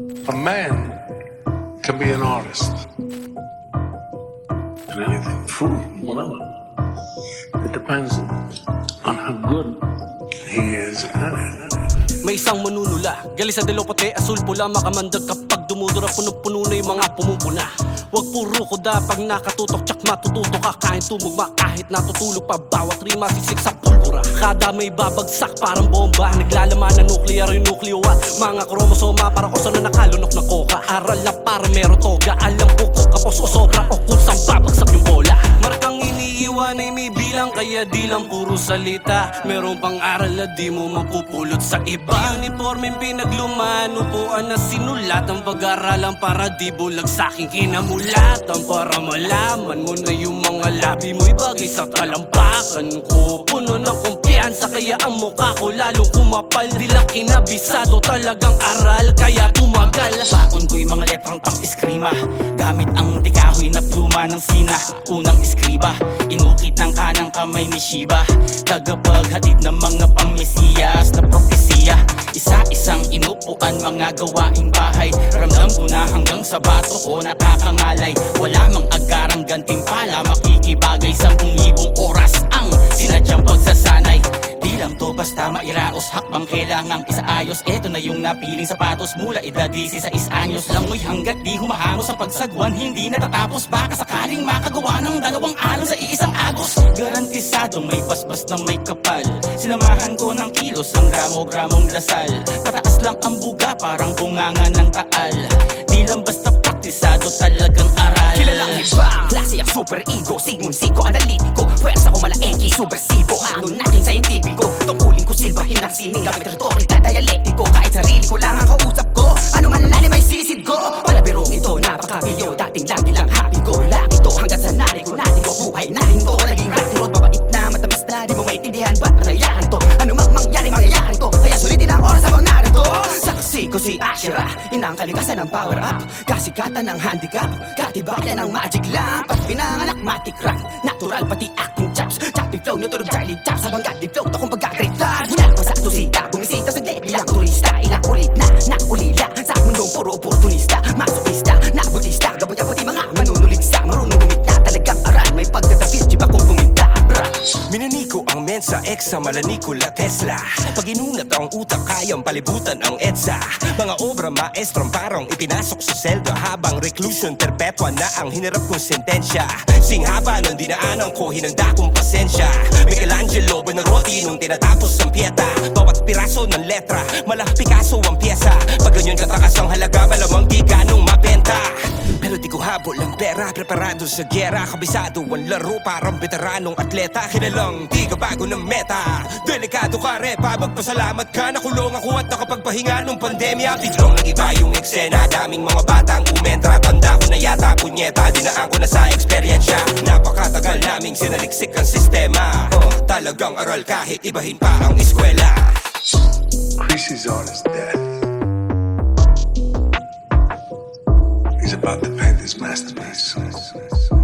A man can be an artist. And anything, food, whatever. It depends on how good he is at it. May isang manunula Gali sa puti, asul pula Makamandag kapag dumudura Puno-puno na yung mga pumupuna Huwag puro kuda Pag nakatutok tsak matututo ka Kain tumugma kahit natutulog pa Bawat rima sisik sa pulbura. Kada may babagsak parang bomba Naglalaman na nuclear yung nucleo at Mga kromosoma para ko sa na na koka. Aral na para meron toga Alam ko ko kapos o sobra O kung saan babagsak yung iniiwan ay may bilang Kaya di lang puro salita. Meron pang aral na di mo mapupulot sa iba. Uniforme pinagluman Upuan na sinulat Ang pag-aralan para di bulag sa aking kinamulatan Para malaman mo na yung mga labi mo'y bagay sa talampakan ko. Puno ng kumpiyansa Kaya ang mukha ko lalong kumapal. Di lang kinabisado talagang aral Kaya tumagal. Baon ko'y mga letrang pang iskrima Gamit ang dikahoy na pluma ng sina Unang iskriba Inukit ng kanang kamay ni Shiba? Tagapaghatid ng mga pangmesiyas na propesiya. Isa-isang inupuan mga gawaing bahay. Ramdam ko na hanggang sa bato ko nakakangalay Wala mang agarang gantimpala Makikibagay sa libong Hakbang kailangang isaayos? Eto na yung napiling sapatos Mula edad 16 anyos. Langoy hanggat di humahangos Ang pagsagwan hindi natatapos. Baka sakaling makagawa ng dalawang alon sa iisang agos. Garantisadong may basbas na may kapal. Sinamahan ko ng kilos ang gramo-gramong lasal Pataas lang ang buga parang bunganga ng taal. Di lang basta praktisado talagang aral. Kilalang iba Klase ang super ego. Sigmund Siko analytico Pwersa ko malaeki Subversibo Ano sining Gamit retorika dialektiko Kahit sarili ko lang ang kausap ko. Ano man lalim ay sisid ko. Palabirong ito napakabilyo Dating lang happy ko. Lagi to hanggang sa nari ko Natin ko. Buhay natin ko. Naging rock road Mabait na matamis na. Di mo maintindihan ba't nangyayari to? Ano mang mangyari mangyayari to? Kaya sulitin ang oras habang narito. Saksi ko si Ashira Inang kalikasan ng power up. Kasikatan ng handicap Katibayan ng magic lamp. At pinanganak matic rap Natural pati acting chops. Choppy flow nyo turog Charlie Chops. Habang gadi flow to kung puro oportunista Masokista Nabutista Gabot-gabot mga manunuligsa Marunong gumit na talagang aral May pagkatapit Di ba kung puminta Rap Minaniko ang mensa, eksa, malanikula, Tesla. Pag inunat ang utak, kayang palibutan ang EDSA. Mga obra maestrong parang ipinasok sa selda. Habang reclusion perpetua na ang hinarap kong sentensya. Singhaba ng dinaanan ko, hinanda kong pasensya. Michelangelo, Buonarroti nung tinatapos ang pieta Bawat piraso ng letra, malah Picasso ang pyesa. Pag ganyan katakas ang halaga, malamang di ganong pera Preparado sa gera Kabisado ang laro Parang veteranong atleta. Kilalang di ka bago ng meta. Delikado ka repa Magpasalamat ka. Nakulong ako at nakapagpahinga nung pandemya. Biglang nag-iba yung eksena Daming mga batang umentra Tanda ko na yata punyeta Dinaan ko na sa eksperyensya. Napakatagal naming sinaliksik ang sistema. Oh, Talagang aral kahit ibahin pa ang eskwela. Creasy's art is dead. He's about to his masterpiece.